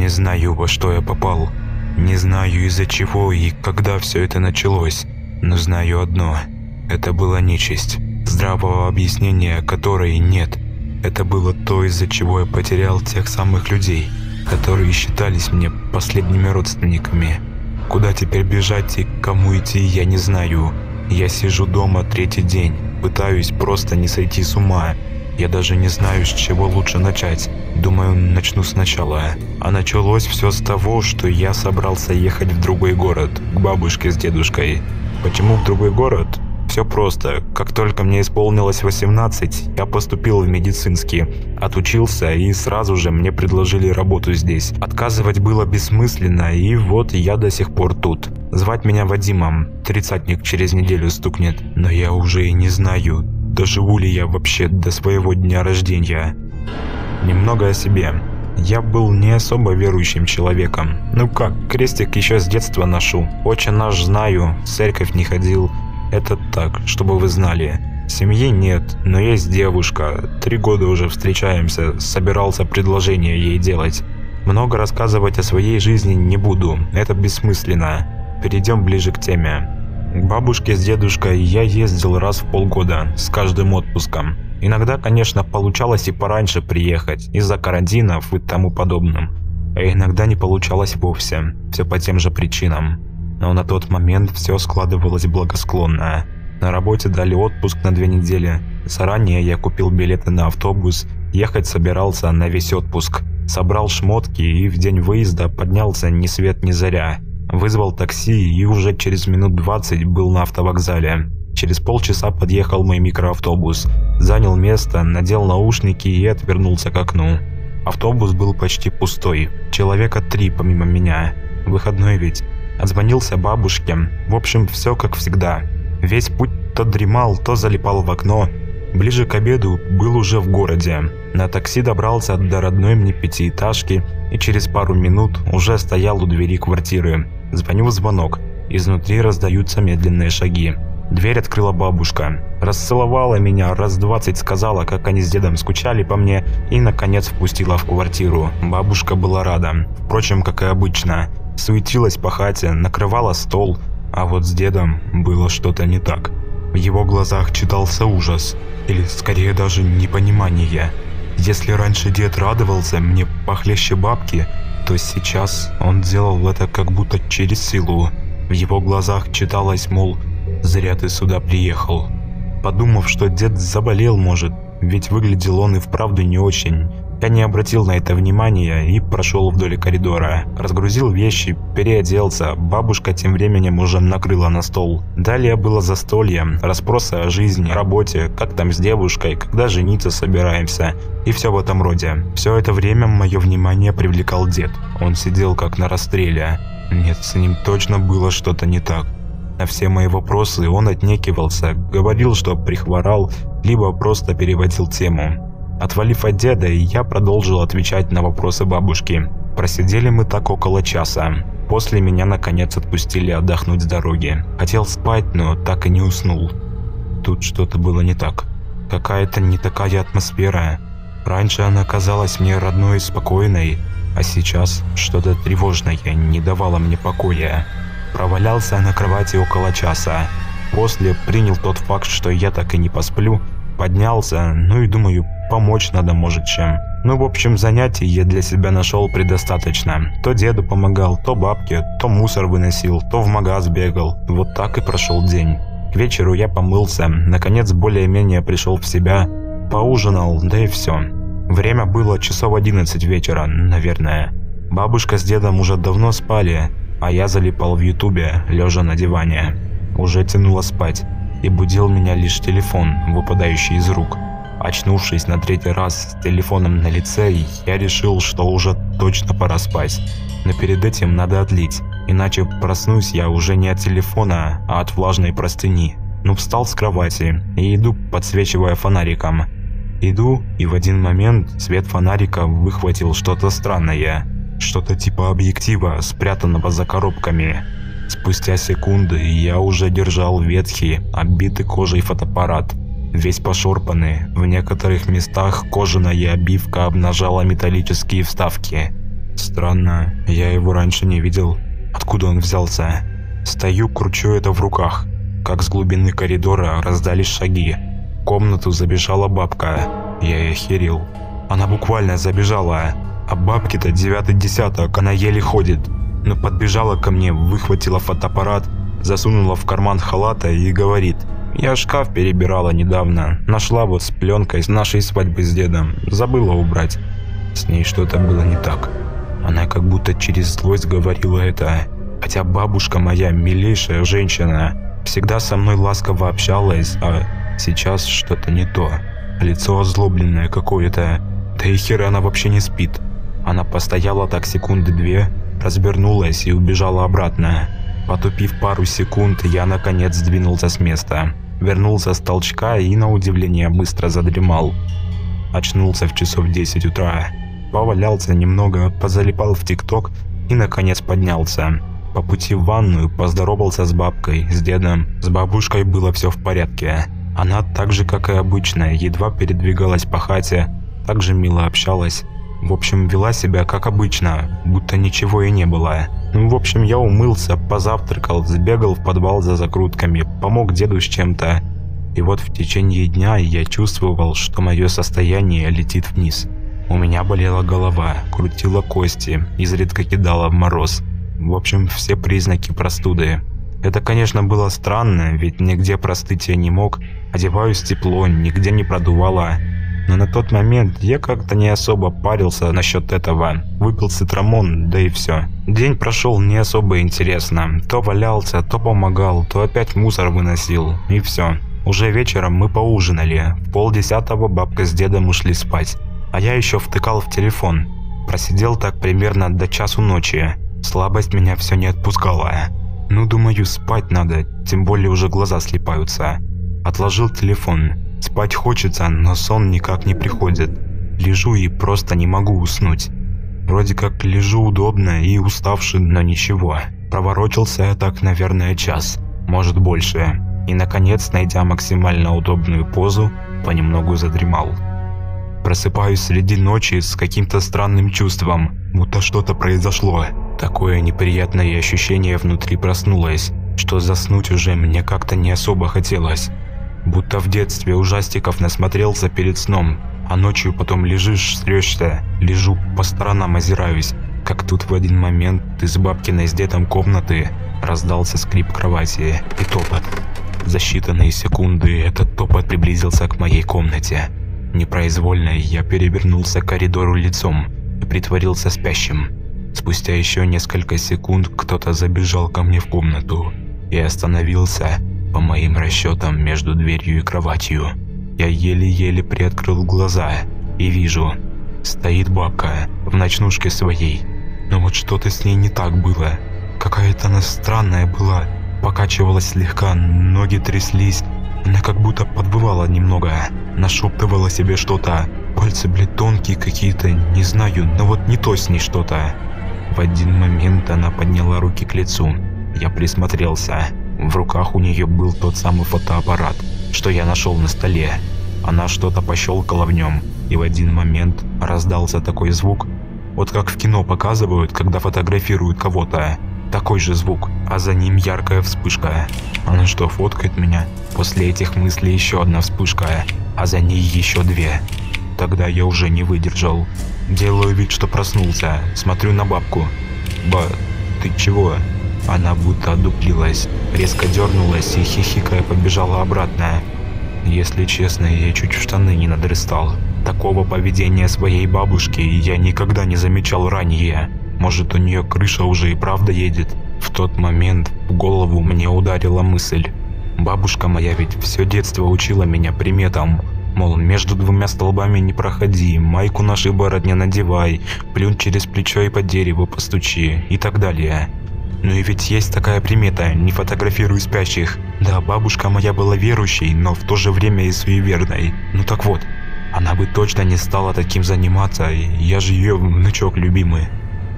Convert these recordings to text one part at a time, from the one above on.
Не знаю, во что я попал. Не знаю, из-за чего и когда все это началось. Но знаю одно. Это была нечисть. Здравого объяснения которой нет. Это было то, из-за чего я потерял тех самых людей, которые считались мне последними родственниками. Куда теперь бежать и кому идти, я не знаю. Я сижу дома третий день, пытаюсь просто не сойти с ума. Я даже не знаю, с чего лучше начать. Думаю, начну сначала. А началось все с того, что я собрался ехать в другой город, к бабушке с дедушкой. Почему в другой город? Все просто. Как только мне исполнилось 18, я поступил в медицинский, отучился и сразу же мне предложили работу здесь. Отказывать было бессмысленно, и вот я до сих пор тут. Звать меня Вадимом, тридцатник через неделю стукнет, но я уже и не знаю, доживу ли я вообще до своего дня рождения. Немного о себе. Я был не особо верующим человеком. Ну как, крестик еще с детства ношу. Очень наш знаю, в церковь не ходил, это так, чтобы вы знали. Семьи нет, но есть девушка. Три года уже встречаемся, собирался предложение ей делать. Много рассказывать о своей жизни не буду, это бессмысленно. Перейдем ближе к теме. Бабушке с дедушкой я ездил раз в полгода, с каждым отпуском. Иногда, конечно, получалось и пораньше приехать, из-за карантинов и тому подобным. А иногда не получалось вовсе, все по тем же причинам но на тот момент все складывалось благосклонно. На работе дали отпуск на две недели. Заранее я купил билеты на автобус, ехать собирался на весь отпуск. Собрал шмотки и в день выезда поднялся ни свет ни заря. Вызвал такси и уже через минут 20 был на автовокзале. Через полчаса подъехал мой микроавтобус. Занял место, надел наушники и отвернулся к окну. Автобус был почти пустой. Человека три помимо меня. Выходной ведь. Отзвонился бабушке. В общем, все как всегда. Весь путь то дремал, то залипал в окно. Ближе к обеду был уже в городе. На такси добрался до родной мне пятиэтажки и через пару минут уже стоял у двери квартиры. Звоню в звонок. Изнутри раздаются медленные шаги. Дверь открыла бабушка. Расцеловала меня, раз двадцать сказала, как они с дедом скучали по мне, и, наконец, впустила в квартиру. Бабушка была рада. Впрочем, как и обычно суетилась по хате, накрывала стол, а вот с дедом было что-то не так. В его глазах читался ужас, или скорее даже непонимание. Если раньше дед радовался мне похлеще бабки, то сейчас он делал это как будто через силу. В его глазах читалось, мол, «Зря ты сюда приехал». Подумав, что дед заболел, может, ведь выглядел он и вправду не очень, я не обратил на это внимания и прошел вдоль коридора. Разгрузил вещи, переоделся, бабушка тем временем уже накрыла на стол. Далее было застолье, расспросы о жизни, работе, как там с девушкой, когда жениться собираемся и все в этом роде. Все это время мое внимание привлекал дед. Он сидел как на расстреле. Нет, с ним точно было что-то не так. На все мои вопросы он отнекивался, говорил, что прихворал, либо просто переводил тему. Отвалив от деда, я продолжил отвечать на вопросы бабушки. Просидели мы так около часа. После меня наконец отпустили отдохнуть с дороги. Хотел спать, но так и не уснул. Тут что-то было не так. Какая-то не такая атмосфера. Раньше она казалась мне родной и спокойной, а сейчас что-то тревожное не давало мне покоя. Провалялся на кровати около часа. После принял тот факт, что я так и не посплю, поднялся, ну и думаю, помочь надо может чем. Ну, в общем, занятий я для себя нашел предостаточно. То деду помогал, то бабке, то мусор выносил, то в магаз бегал. Вот так и прошел день. К вечеру я помылся, наконец более-менее пришел в себя, поужинал, да и все. Время было часов 11 вечера, наверное. Бабушка с дедом уже давно спали, а я залипал в ютубе, лежа на диване. Уже тянуло спать и будил меня лишь телефон, выпадающий из рук. Очнувшись на третий раз с телефоном на лице, я решил, что уже точно пора спать. Но перед этим надо отлить, иначе проснусь я уже не от телефона, а от влажной простыни. Ну встал с кровати и иду, подсвечивая фонариком. Иду, и в один момент свет фонарика выхватил что-то странное. Что-то типа объектива, спрятанного за коробками. Спустя секунды я уже держал ветхий, оббитый кожей фотоаппарат. Весь пошорпанный, в некоторых местах кожаная обивка обнажала металлические вставки. Странно, я его раньше не видел. Откуда он взялся? Стою, кручу это в руках. Как с глубины коридора раздались шаги. В комнату забежала бабка. Я и охерел. Она буквально забежала. А бабки-то девятый десяток, она еле ходит. Но подбежала ко мне, выхватила фотоаппарат, засунула в карман халата и говорит – я шкаф перебирала недавно. Нашла вот с пленкой с нашей свадьбы с дедом. Забыла убрать. С ней что-то было не так. Она как будто через злость говорила это. Хотя бабушка моя, милейшая женщина, всегда со мной ласково общалась, а сейчас что-то не то. Лицо озлобленное какое-то. Да и хера она вообще не спит. Она постояла так секунды две, развернулась и убежала обратно. Потупив пару секунд, я наконец сдвинулся с места. Вернулся с толчка и, на удивление, быстро задремал. Очнулся в часов 10 утра. Повалялся немного, позалипал в ТикТок и, наконец, поднялся. По пути в ванную поздоровался с бабкой, с дедом. С бабушкой было все в порядке. Она так же, как и обычно, едва передвигалась по хате, так же мило общалась. В общем, вела себя как обычно, будто ничего и не было. Ну, в общем, я умылся, позавтракал, сбегал в подвал за закрутками, помог деду с чем-то. И вот в течение дня я чувствовал, что мое состояние летит вниз. У меня болела голова, крутила кости, изредка кидала в мороз. В общем, все признаки простуды. Это, конечно, было странно, ведь нигде простыть я не мог. Одеваюсь тепло, нигде не продувало но на тот момент я как-то не особо парился насчет этого. Выпил цитрамон, да и все. День прошел не особо интересно. То валялся, то помогал, то опять мусор выносил. И все. Уже вечером мы поужинали. В полдесятого бабка с дедом ушли спать. А я еще втыкал в телефон. Просидел так примерно до часу ночи. Слабость меня все не отпускала. Ну, думаю, спать надо, тем более уже глаза слепаются. Отложил телефон. Спать хочется, но сон никак не приходит. Лежу и просто не могу уснуть. Вроде как лежу удобно и уставший, но ничего. Проворочился я так, наверное, час, может больше. И, наконец, найдя максимально удобную позу, понемногу задремал. Просыпаюсь среди ночи с каким-то странным чувством, будто что-то произошло. Такое неприятное ощущение внутри проснулось, что заснуть уже мне как-то не особо хотелось. Будто в детстве ужастиков насмотрелся перед сном, а ночью потом лежишь, срешься, лежу, по сторонам озираюсь, как тут в один момент из бабкиной с дедом комнаты раздался скрип кровати и топот. За считанные секунды этот топот приблизился к моей комнате. Непроизвольно я перевернулся к коридору лицом и притворился спящим. Спустя еще несколько секунд кто-то забежал ко мне в комнату и остановился, по моим расчетам, между дверью и кроватью. Я еле-еле приоткрыл глаза и вижу, стоит бабка в ночнушке своей. Но вот что-то с ней не так было. Какая-то она странная была. Покачивалась слегка, ноги тряслись. Она как будто подбывала немного. Нашептывала себе что-то. Пальцы, блядь, тонкие какие-то, не знаю, но вот не то с ней что-то. В один момент она подняла руки к лицу. Я присмотрелся. В руках у нее был тот самый фотоаппарат, что я нашел на столе. Она что-то пощелкала в нем, и в один момент раздался такой звук, вот как в кино показывают, когда фотографируют кого-то. Такой же звук, а за ним яркая вспышка. Она что, фоткает меня? После этих мыслей еще одна вспышка, а за ней еще две. Тогда я уже не выдержал. Делаю вид, что проснулся, смотрю на бабку. «Ба, ты чего?» Она будто одуплилась, резко дернулась и хихикая побежала обратно. Если честно, я чуть в штаны не надрыстал. Такого поведения своей бабушки я никогда не замечал ранее. Может, у нее крыша уже и правда едет? В тот момент в голову мне ударила мысль. Бабушка моя ведь все детство учила меня приметам. Мол, между двумя столбами не проходи, майку на шибород не надевай, плюнь через плечо и по дереву постучи и так далее. Ну и ведь есть такая примета, не фотографируй спящих. Да, бабушка моя была верующей, но в то же время и суеверной. Ну так вот, она бы точно не стала таким заниматься, я же ее внучок любимый.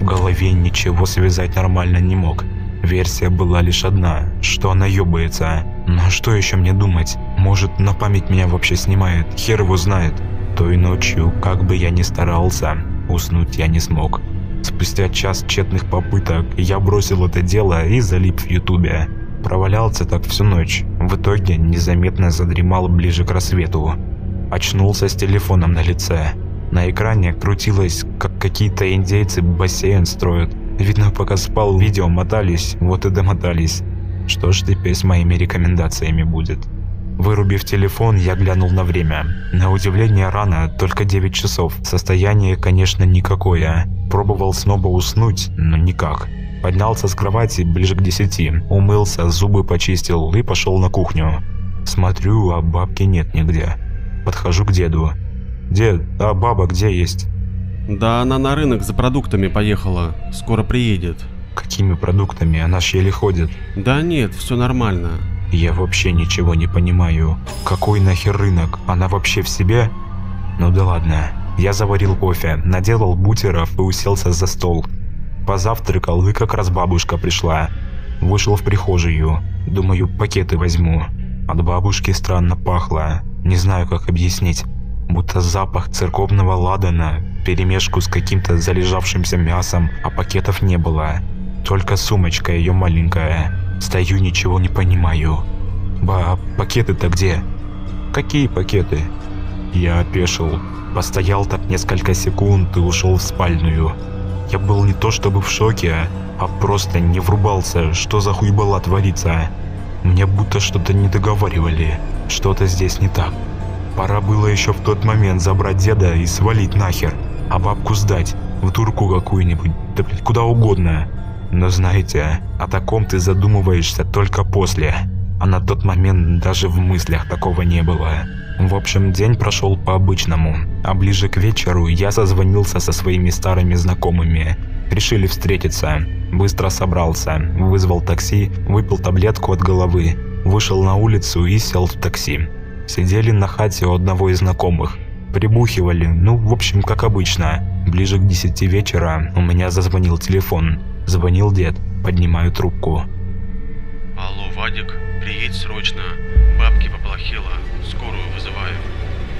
В голове ничего связать нормально не мог. Версия была лишь одна, что она ёбается. Но что еще мне думать? Может на память меня вообще снимает, хер его знает. Той ночью, как бы я ни старался, уснуть я не смог. Спустя час тщетных попыток я бросил это дело и залип в ютубе. Провалялся так всю ночь. В итоге незаметно задремал ближе к рассвету. Очнулся с телефоном на лице. На экране крутилось, как какие-то индейцы бассейн строят. Видно, пока спал, видео мотались, вот и домотались. Что ж теперь с моими рекомендациями будет? Вырубив телефон, я глянул на время. На удивление рано, только 9 часов. Состояние, конечно, никакое. Пробовал снова уснуть, но никак. Поднялся с кровати ближе к 10, умылся, зубы почистил и пошел на кухню. Смотрю, а бабки нет нигде. Подхожу к деду. «Дед, а баба где есть?» Да она на рынок за продуктами поехала, скоро приедет. Какими продуктами? Она ж еле ходит. Да нет, все нормально. Я вообще ничего не понимаю. Какой нахер рынок? Она вообще в себе? Ну да ладно. Я заварил кофе, наделал бутеров и уселся за стол. Позавтракал, и как раз бабушка пришла. Вышел в прихожую. Думаю, пакеты возьму. От бабушки странно пахло. Не знаю, как объяснить. Будто запах церковного ладана, перемешку с каким-то залежавшимся мясом, а пакетов не было. Только сумочка ее маленькая. Стою, ничего не понимаю. Ба, пакеты-то где? Какие пакеты? Я опешил. Постоял так несколько секунд и ушел в спальную. Я был не то чтобы в шоке, а просто не врубался, что за хуйбала творится. Мне будто что-то не договаривали. Что-то здесь не так. Пора было еще в тот момент забрать деда и свалить нахер, а бабку сдать, в турку какую-нибудь, да блядь, куда угодно. Но знаете, о таком ты задумываешься только после, а на тот момент даже в мыслях такого не было. В общем, день прошел по-обычному, а ближе к вечеру я созвонился со своими старыми знакомыми. Решили встретиться. Быстро собрался, вызвал такси, выпил таблетку от головы, вышел на улицу и сел в такси. Сидели на хате у одного из знакомых. Прибухивали, ну, в общем, как обычно. Ближе к 10 вечера у меня зазвонил телефон. Звонил дед, поднимаю трубку. Алло, Вадик, приедь срочно. Бабки поплохело, скорую вызываю.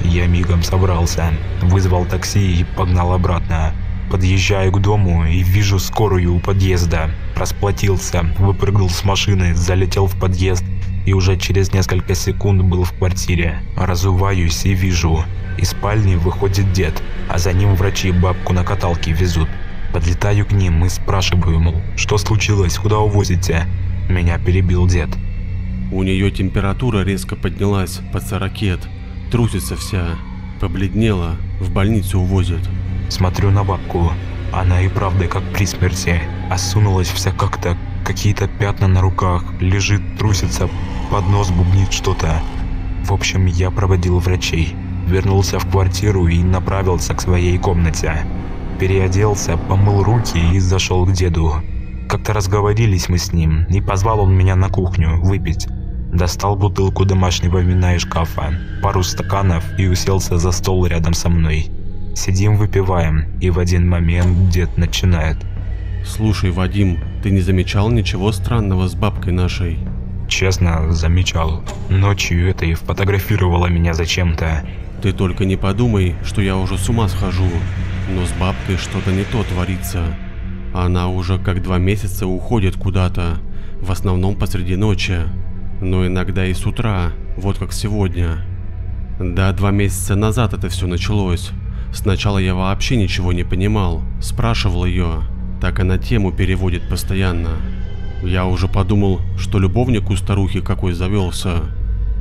Я мигом собрался, вызвал такси и погнал обратно. Подъезжаю к дому и вижу скорую у подъезда. Расплатился, выпрыгнул с машины, залетел в подъезд и уже через несколько секунд был в квартире. Разуваюсь и вижу. Из спальни выходит дед, а за ним врачи бабку на каталке везут. Подлетаю к ним и спрашиваю, мол, что случилось, куда увозите? Меня перебил дед. У нее температура резко поднялась под 40, трусится вся, побледнела, в больницу увозят. Смотрю на бабку, она и правда как при смерти, осунулась вся как-то, какие-то пятна на руках, лежит, трусится, под нос бубнит что-то. В общем, я проводил врачей, вернулся в квартиру и направился к своей комнате переоделся, помыл руки и зашел к деду. Как-то разговорились мы с ним, и позвал он меня на кухню выпить. Достал бутылку домашнего вина из шкафа, пару стаканов и уселся за стол рядом со мной. Сидим выпиваем, и в один момент дед начинает. Слушай, Вадим, ты не замечал ничего странного с бабкой нашей? Честно, замечал. Ночью это и фотографировала меня зачем-то. Ты только не подумай, что я уже с ума схожу. Но с бабкой что-то не то творится. Она уже как два месяца уходит куда-то, в основном посреди ночи, но иногда и с утра, вот как сегодня. Да, два месяца назад это все началось. Сначала я вообще ничего не понимал, спрашивал ее, так она тему переводит постоянно. Я уже подумал, что любовник у старухи какой завелся.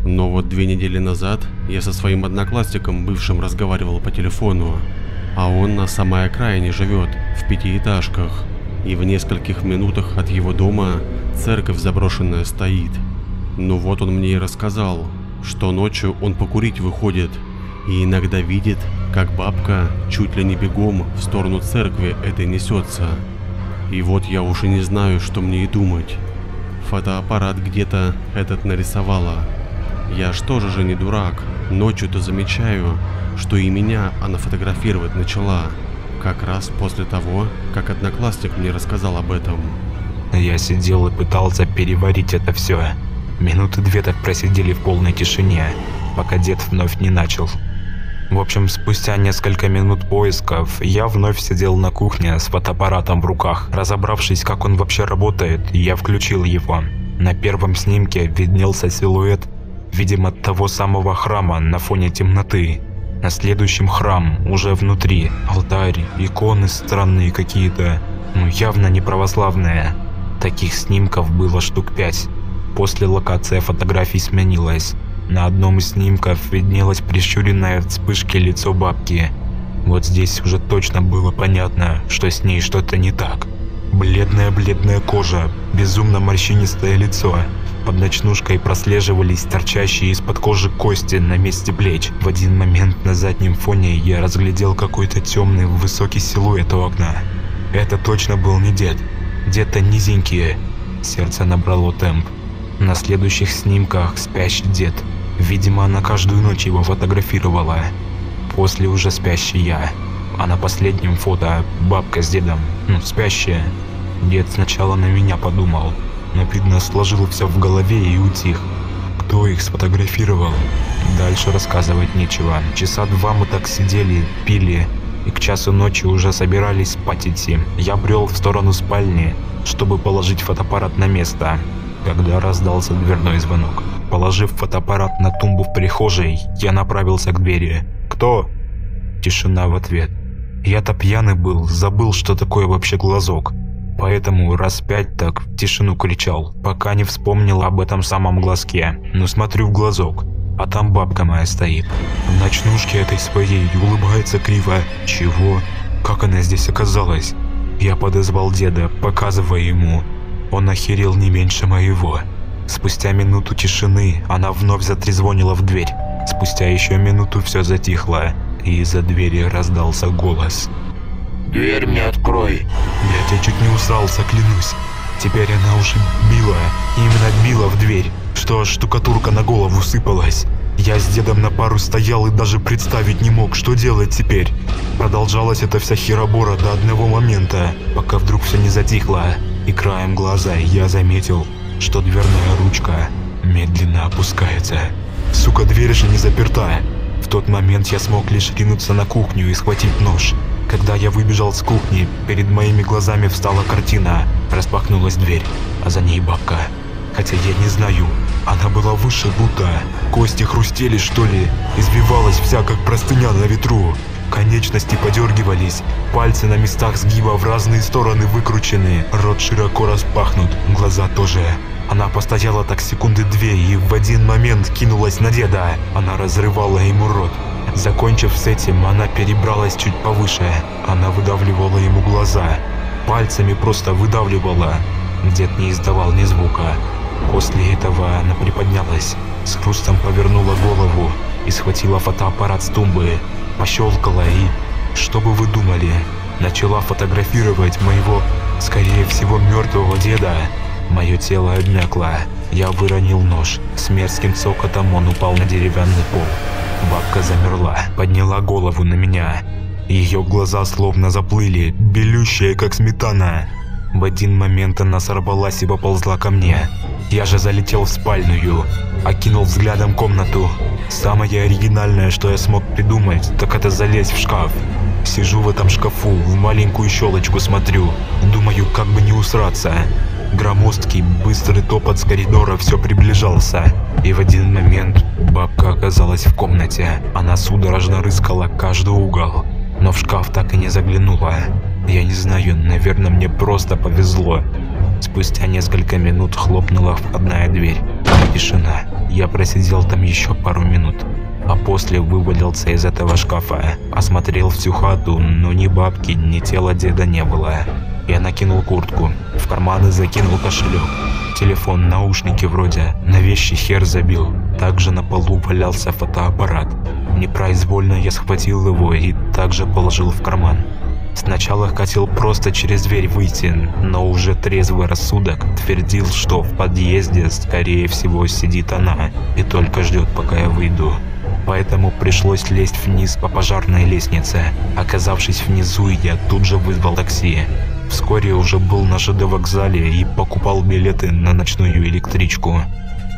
Но вот две недели назад я со своим одноклассником бывшим разговаривал по телефону. А он на самой окраине живет, в пятиэтажках. И в нескольких минутах от его дома церковь заброшенная стоит. Ну вот он мне и рассказал, что ночью он покурить выходит и иногда видит, как бабка чуть ли не бегом в сторону церкви этой несется. И вот я уже не знаю, что мне и думать. Фотоаппарат где-то этот нарисовала. Я ж тоже же не дурак, ночью-то замечаю, что и меня она фотографировать начала, как раз после того, как одноклассник мне рассказал об этом. Я сидел и пытался переварить это все. Минуты две так просидели в полной тишине, пока дед вновь не начал. В общем, спустя несколько минут поисков, я вновь сидел на кухне с фотоаппаратом в руках. Разобравшись, как он вообще работает, я включил его. На первом снимке виднелся силуэт, видимо, того самого храма на фоне темноты. На следующем храм, уже внутри, алтарь, иконы странные какие-то, ну явно не православные. Таких снимков было штук пять. После локация фотографий сменилась. На одном из снимков виднелось прищуренное вспышки лицо бабки. Вот здесь уже точно было понятно, что с ней что-то не так. Бледная-бледная кожа, безумно морщинистое лицо. Под ночнушкой прослеживались торчащие из-под кожи кости на месте плеч. В один момент на заднем фоне я разглядел какой-то темный высокий силуэт у окна. Это точно был не дед. Дед-то низенький. Сердце набрало темп. На следующих снимках спящий дед. Видимо, она каждую ночь его фотографировала. После уже спящий я. А на последнем фото бабка с дедом, ну, спящая. Дед сначала на меня подумал, но видно сложил все в голове и утих. Кто их сфотографировал? Дальше рассказывать нечего. Часа два мы так сидели, пили, и к часу ночи уже собирались спать идти. Я брел в сторону спальни, чтобы положить фотоаппарат на место, когда раздался дверной звонок. Положив фотоаппарат на тумбу в прихожей, я направился к двери. «Кто?» Тишина в ответ. Я-то пьяный был, забыл, что такое вообще глазок. Поэтому раз пять так в тишину кричал, пока не вспомнил об этом самом глазке. Ну смотрю в глазок, а там бабка моя стоит. В ночнушке этой своей улыбается криво. Чего? Как она здесь оказалась? Я подозвал деда, показывая ему. Он охерел не меньше моего. Спустя минуту тишины она вновь затрезвонила в дверь. Спустя еще минуту все затихло, и из-за двери раздался голос. «Дверь мне открой!» Я тебя чуть не усрался, клянусь. Теперь она уже била, именно била в дверь, что штукатурка на голову сыпалась. Я с дедом на пару стоял и даже представить не мог, что делать теперь. Продолжалась эта вся херобора до одного момента, пока вдруг все не затихло, и краем глаза я заметил, что дверная ручка медленно опускается. Сука, дверь же не заперта. В тот момент я смог лишь ринуться на кухню и схватить нож. Когда я выбежал с кухни, перед моими глазами встала картина. Распахнулась дверь, а за ней бабка. Хотя я не знаю, она была выше будто. Кости хрустели, что ли, избивалась вся, как простыня на ветру. Конечности подергивались, пальцы на местах сгиба в разные стороны выкручены, рот широко распахнут, глаза тоже. Она постояла так секунды две и в один момент кинулась на деда. Она разрывала ему рот. Закончив с этим, она перебралась чуть повыше. Она выдавливала ему глаза. Пальцами просто выдавливала. Дед не издавал ни звука. После этого она приподнялась, с хрустом повернула голову и схватила фотоаппарат с тумбы, пощелкала и... Что бы вы думали? Начала фотографировать моего, скорее всего, мертвого деда. Мое тело обмякло. Я выронил нож. С мерзким цокотом он упал на деревянный пол. Бабка замерла, подняла голову на меня. Ее глаза словно заплыли, белющие как сметана. В один момент она сорвалась и поползла ко мне. Я же залетел в спальную, окинул взглядом комнату. Самое оригинальное, что я смог придумать, так это залезть в шкаф. Сижу в этом шкафу, в маленькую щелочку смотрю, думаю, как бы не усраться. Громоздкий, быстрый топот с коридора все приближался. И в один момент бабка оказалась в комнате. Она судорожно рыскала каждый угол, но в шкаф так и не заглянула. Я не знаю, наверное, мне просто повезло. Спустя несколько минут хлопнула входная дверь. Тишина. Я просидел там еще пару минут. А после вывалился из этого шкафа. Осмотрел всю хату, но ни бабки, ни тела деда не было. Я накинул куртку, в карманы закинул кошелек. Телефон, наушники вроде, на вещи хер забил. Также на полу валялся фотоаппарат. Непроизвольно я схватил его и также положил в карман. Сначала хотел просто через дверь выйти, но уже трезвый рассудок твердил, что в подъезде, скорее всего, сидит она и только ждет, пока я выйду. Поэтому пришлось лезть вниз по пожарной лестнице. Оказавшись внизу, я тут же вызвал такси. Вскоре уже был на ЖД вокзале и покупал билеты на ночную электричку.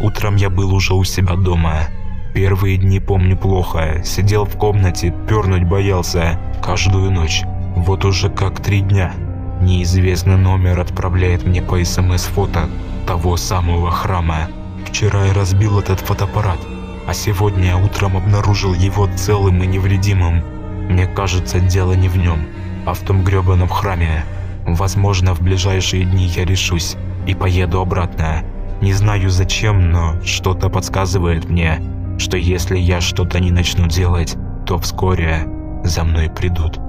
Утром я был уже у себя дома. Первые дни помню плохо. Сидел в комнате, пернуть боялся. Каждую ночь. Вот уже как три дня. Неизвестный номер отправляет мне по СМС фото того самого храма. Вчера я разбил этот фотоаппарат, а сегодня утром обнаружил его целым и невредимым. Мне кажется, дело не в нем, а в том гребаном храме. Возможно, в ближайшие дни я решусь и поеду обратно. Не знаю зачем, но что-то подсказывает мне, что если я что-то не начну делать, то вскоре за мной придут.